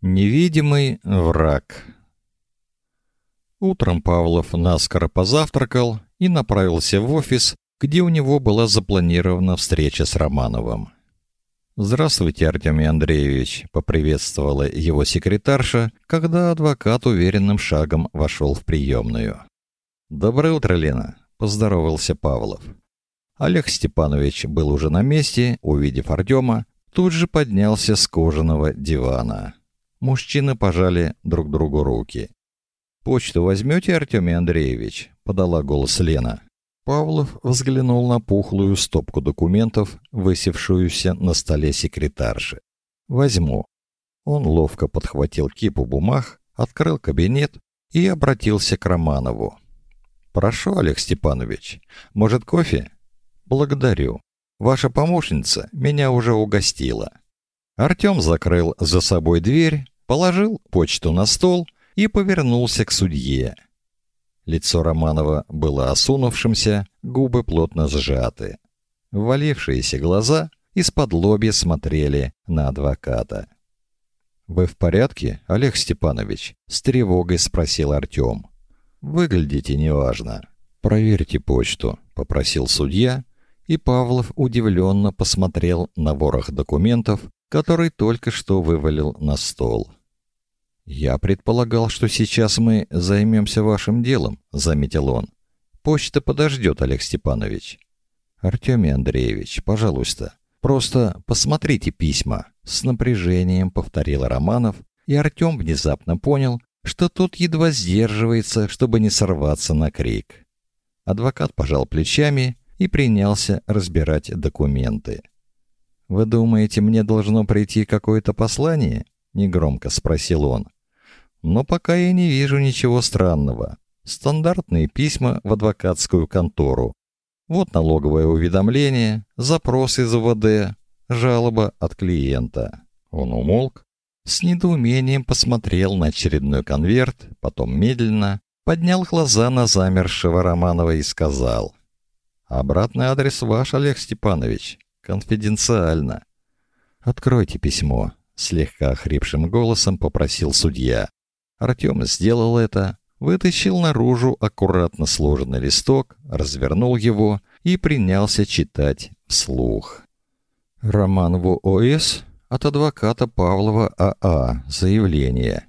Невидимый враг. Утром Павлов наскоро позавтракал и направился в офис, где у него была запланирована встреча с Романовым. «Здравствуйте, Артемий Андреевич», — поприветствовала его секретарша, когда адвокат уверенным шагом вошел в приемную. «Доброе утро, Лена», — поздоровался Павлов. Олег Степанович был уже на месте, увидев Артема, тут же поднялся с кожаного дивана. Мужчины пожали друг другу руки. «Почту возьмете, Артемий Андреевич?» — подала голос Лена. Павлов взглянул на пухлую стопку документов, высевшуюся на столе секретарши. «Возьму». Он ловко подхватил кипу бумаг, открыл кабинет и обратился к Романову. «Прошу, Олег Степанович, может, кофе?» «Благодарю. Ваша помощница меня уже угостила». Артем закрыл за собой дверь, положил почту на стол и повернулся к судье. Лицо Романова было осунувшимся, губы плотно сжаты. Ввалившиеся глаза из-под лобья смотрели на адвоката. «Вы в порядке, Олег Степанович?» — с тревогой спросил Артем. «Выглядите неважно. Проверьте почту», — попросил судья, и Павлов удивленно посмотрел на ворох документов, который только что вывалил на стол. «Я предполагал, что сейчас мы займемся вашим делом», — заметил он. «Почта подождет, Олег Степанович». «Артемий Андреевич, пожалуйста, просто посмотрите письма», — с напряжением повторил Романов, и Артем внезапно понял, что тот едва сдерживается, чтобы не сорваться на крик. Адвокат пожал плечами и принялся разбирать документы. Вы думаете, мне должно прийти какое-то послание? негромко спросил он. Но пока я не вижу ничего странного. Стандартные письма в адвокатскую контору. Вот налоговое уведомление, запрос из УВД, жалоба от клиента. Он умолк, с недоумением посмотрел на очередной конверт, потом медленно поднял глаза на замершего Романова и сказал: "Обратный адрес ваш, Олег Степанович. Конфиденциально. Откройте письмо, слегка хрипшим голосом попросил судья. Артем сделал это, вытащил наружу аккуратно сложенный листок, развернул его и принялся читать вслух. Роман в ОС от адвоката Павлова АА. А. Заявление.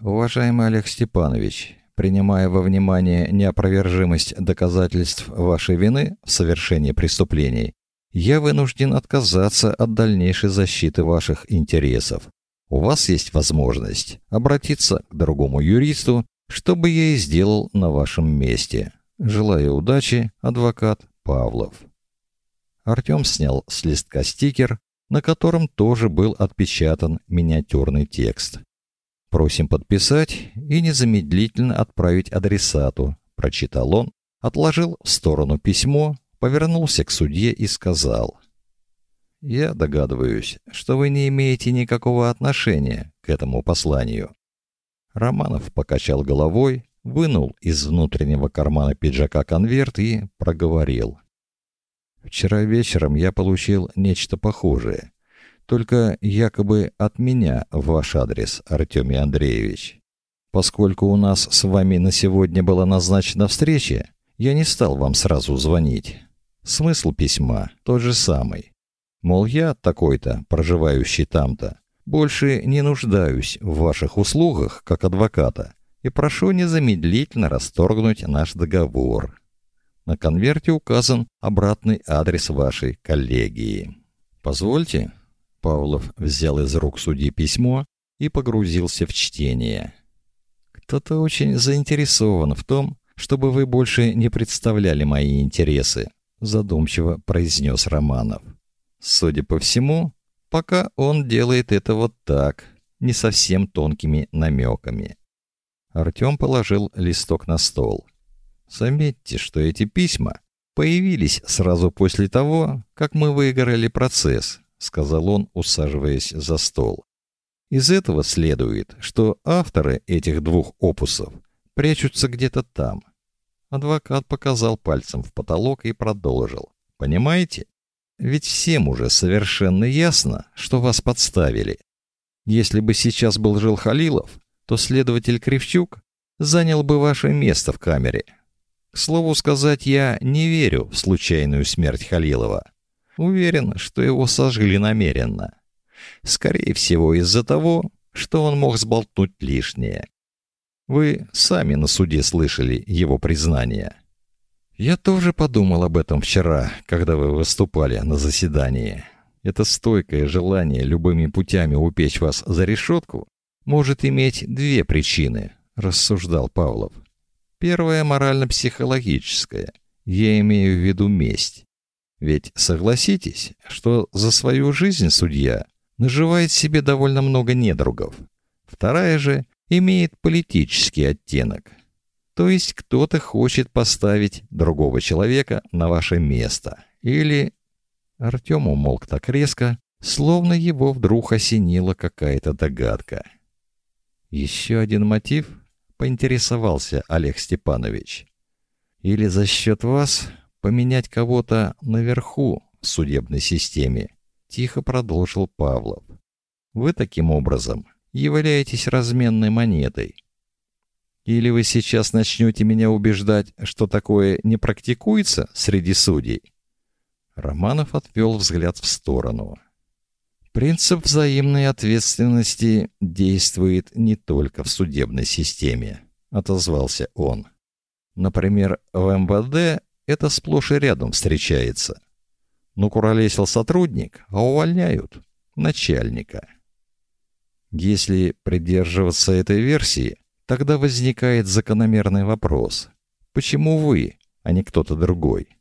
Уважаемый Олег Степанович, принимая во внимание неопровержимость доказательств вашей вины в совершении преступлений, я вынужден отказаться от дальнейшей защиты ваших интересов. У вас есть возможность обратиться к другому юристу, чтобы я и сделал на вашем месте. Желаю удачи, адвокат Павлов. Артём снял с листка стикер, на котором тоже был отпечатан миниатюрный текст. Просим подписать и незамедлительно отправить адресату, прочитал он, отложил в сторону письмо, повернулся к судье и сказал: "Я догадываюсь, что вы не имеете никакого отношения к этому посланию". Романов покачал головой, вынул из внутреннего кармана пиджака конверт и проговорил: "Вчера вечером я получил нечто похожее, только якобы от меня в ваш адрес, Артемий Андреевич. Поскольку у нас с вами на сегодня была назначена встреча, я не стал вам сразу звонить. Смысл письма тот же самый. Мол, я такой-то, проживающий там-то, больше не нуждаюсь в ваших услугах как адвоката и прошу незамедлительно расторгнуть наш договор. На конверте указан обратный адрес вашей коллегии. Позвольте, Павлов взял из рук судьи письмо и погрузился в чтение. Кто-то очень заинтересован в том, чтобы вы больше не представляли мои интересы задумчиво произнес Романов. Судя по всему, пока он делает это вот так, не совсем тонкими намеками. Артём положил листок на стол. Заметьте, что эти письма появились сразу после того, как мы выиграли процесс, сказал он, усаживаясь за стол. Из этого следует, что авторы этих двух опусов прячутся где-то там, Адвокат показал пальцем в потолок и продолжил. Понимаете? Ведь всем уже совершенно ясно, что вас подставили. Если бы сейчас был жил Халилов, то следователь Кривчук занял бы ваше место в камере. К слову сказать, я не верю в случайную смерть Халилова. Уверен, что его сожгли намеренно. Скорее всего, из-за того, что он мог сболтнуть лишнее. Вы сами на суде слышали его признание. Я тоже подумал об этом вчера, когда вы выступали на заседании. Это стойкое желание любыми путями упечь вас за решетку может иметь две причины, рассуждал Павлов. Первая морально-психологическая. Я имею в виду месть. Ведь согласитесь, что за свою жизнь судья наживает себе довольно много недругов. Вторая же имеет политический оттенок. То есть кто-то хочет поставить другого человека на ваше место. Или Артем умолк так резко, словно его вдруг осенила какая-то догадка. Еще один мотив, поинтересовался Олег Степанович. Или за счет вас поменять кого-то наверху в судебной системе, тихо продолжил Павлов. Вы таким образом являетесь разменной монетой. Или вы сейчас начнете меня убеждать, что такое не практикуется среди судей? Романов отвел взгляд в сторону. Принцип взаимной ответственности действует не только в судебной системе, отозвался он. Например, в МВД это сплошь и рядом встречается. Ну, куролесил сотрудник, а увольняют начальника. Если придерживаться этой версии, тогда возникает закономерный вопрос: почему вы, а не кто-то другой?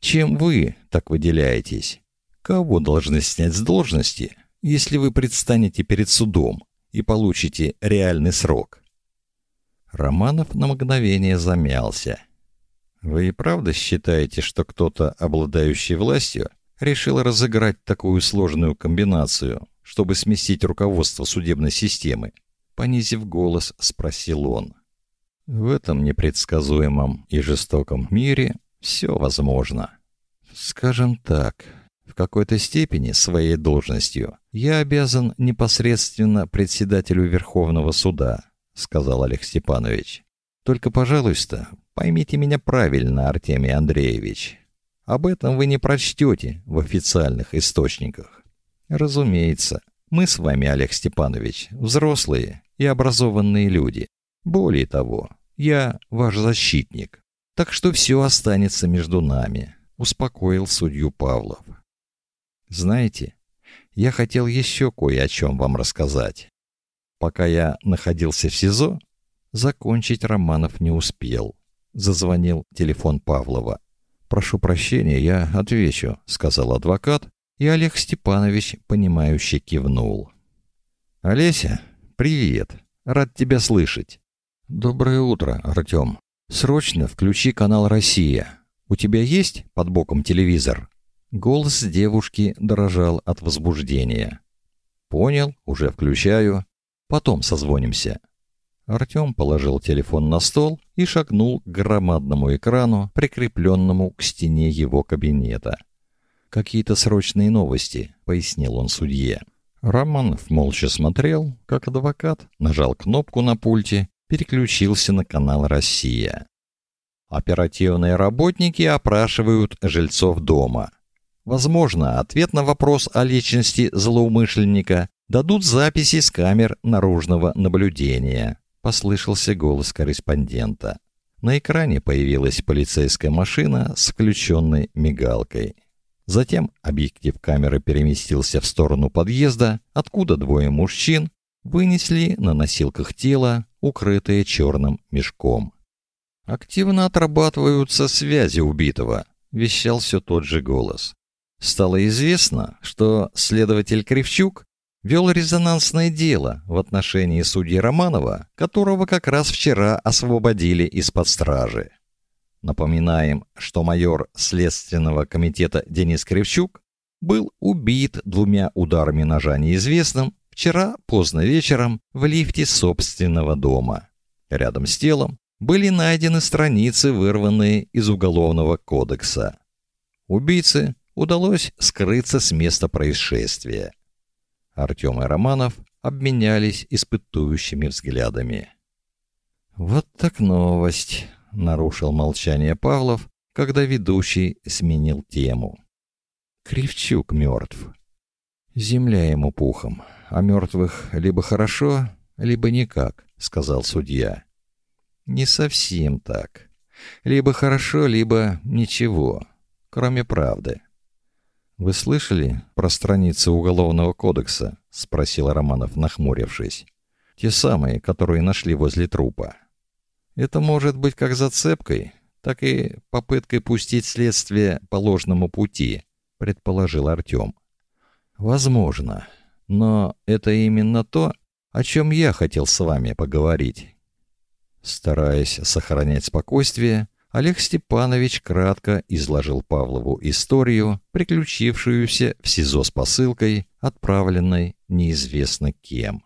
Чем вы так выделяетесь? Кого должны снять с должности, если вы предстанете перед судом и получите реальный срок? Романов на мгновение замялся. Вы и правда считаете, что кто-то, обладающий властью, решил разыграть такую сложную комбинацию, чтобы сместить руководство судебной системы? Понизив голос, спросил он. В этом непредсказуемом и жестоком мире все возможно. Скажем так, в какой-то степени своей должностью я обязан непосредственно председателю Верховного суда, сказал Олег Степанович. Только, пожалуйста, поймите меня правильно, Артемий Андреевич. Об этом вы не прочтете в официальных источниках. Разумеется, мы с вами, Олег Степанович, взрослые и образованные люди. Более того, я ваш защитник. Так что все останется между нами, успокоил судью Павлов. Знаете, я хотел еще кое о чем вам рассказать. Пока я находился в СИЗО, закончить Романов не успел. Зазвонил телефон Павлова. Прошу прощения, я отвечу, сказал адвокат, и Олег Степанович понимающе кивнул. Олеся, привет. Рад тебя слышать. Доброе утро, Артем. Срочно включи канал Россия. У тебя есть под боком телевизор? Голос девушки дрожал от возбуждения. Понял, уже включаю. Потом созвонимся. Артём положил телефон на стол и шагнул к громадному экрану, прикрепленному к стене его кабинета. Какие-то срочные новости, пояснил он судье. Романов молча смотрел, как адвокат нажал кнопку на пульте, переключился на канал Россия. Оперативные работники опрашивают жильцов дома. Возможно, ответ на вопрос о личности злоумышленника дадут записи с камер наружного наблюдения послышался голос корреспондента. На экране появилась полицейская машина с включенной мигалкой. Затем объектив камеры переместился в сторону подъезда, откуда двое мужчин вынесли на носилках тело, укрытое черным мешком. Активно отрабатываются связи убитого, вещал все тот же голос. Стало известно, что следователь Кривчук вел резонансное дело в отношении судьи Романова, которого как раз вчера освободили из-под стражи. Напоминаем, что майор следственного комитета Денис Кривчук был убит двумя ударами ножа неизвестным вчера поздно вечером в лифте собственного дома. Рядом с телом были найдены страницы, вырванные из уголовного кодекса. Убийце удалось скрыться с места происшествия. Артем и Романов обменялись испытующими взглядами. «Вот так новость», — нарушил молчание Павлов, когда ведущий сменил тему. «Кривчук мертв. Земля ему пухом, а мертвых либо хорошо, либо никак», — сказал судья. «Не совсем так. Либо хорошо, либо ничего, кроме правды». «Вы слышали про страницы Уголовного кодекса?» — спросил Романов, нахмурившись. «Те самые, которые нашли возле трупа». «Это может быть как зацепкой, так и попыткой пустить следствие по ложному пути», — предположил Артем. «Возможно. Но это именно то, о чем я хотел с вами поговорить». Стараясь сохранять спокойствие, Олег Степанович кратко изложил Павлову историю, приключившуюся в СИЗО с посылкой, отправленной неизвестно кем.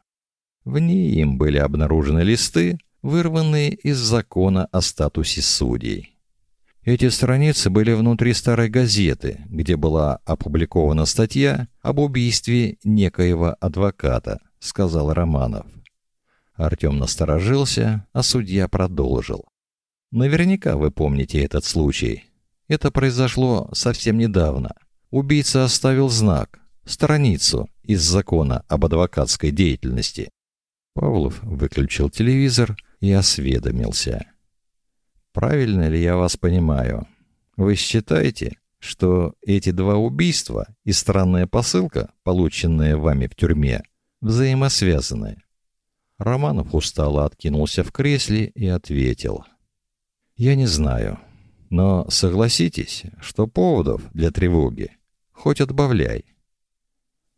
В ней им были обнаружены листы, вырванные из закона о статусе судей. Эти страницы были внутри старой газеты, где была опубликована статья об убийстве некоего адвоката, сказал Романов. Артем насторожился, а судья продолжил. Наверняка вы помните этот случай. Это произошло совсем недавно. Убийца оставил знак, страницу из закона об адвокатской деятельности. Павлов выключил телевизор и осведомился. Правильно ли я вас понимаю? Вы считаете, что эти два убийства и странная посылка, полученная вами в тюрьме, взаимосвязаны? Романов устало откинулся в кресле и ответил: я не знаю. Но согласитесь, что поводов для тревоги хоть отбавляй.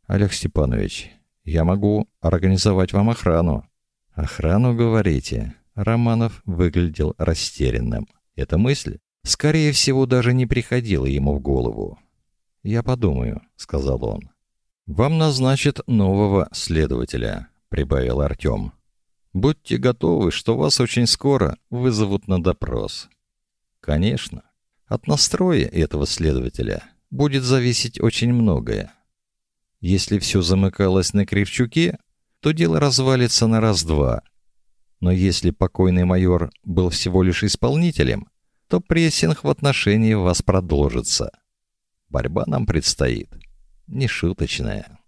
Олег Степанович, я могу организовать вам охрану. Охрану, говорите? Романов выглядел растерянным. Эта мысль, скорее всего, даже не приходила ему в голову. Я подумаю, сказал он. Вам назначат нового следователя, прибавил Артем. Будьте готовы, что вас очень скоро вызовут на допрос. Конечно, от настроя этого следователя будет зависеть очень многое. Если все замыкалось на Кривчуке, то дело развалится на раз-два. Но если покойный майор был всего лишь исполнителем, то прессинг в отношении вас продолжится. Борьба нам предстоит нешуточная.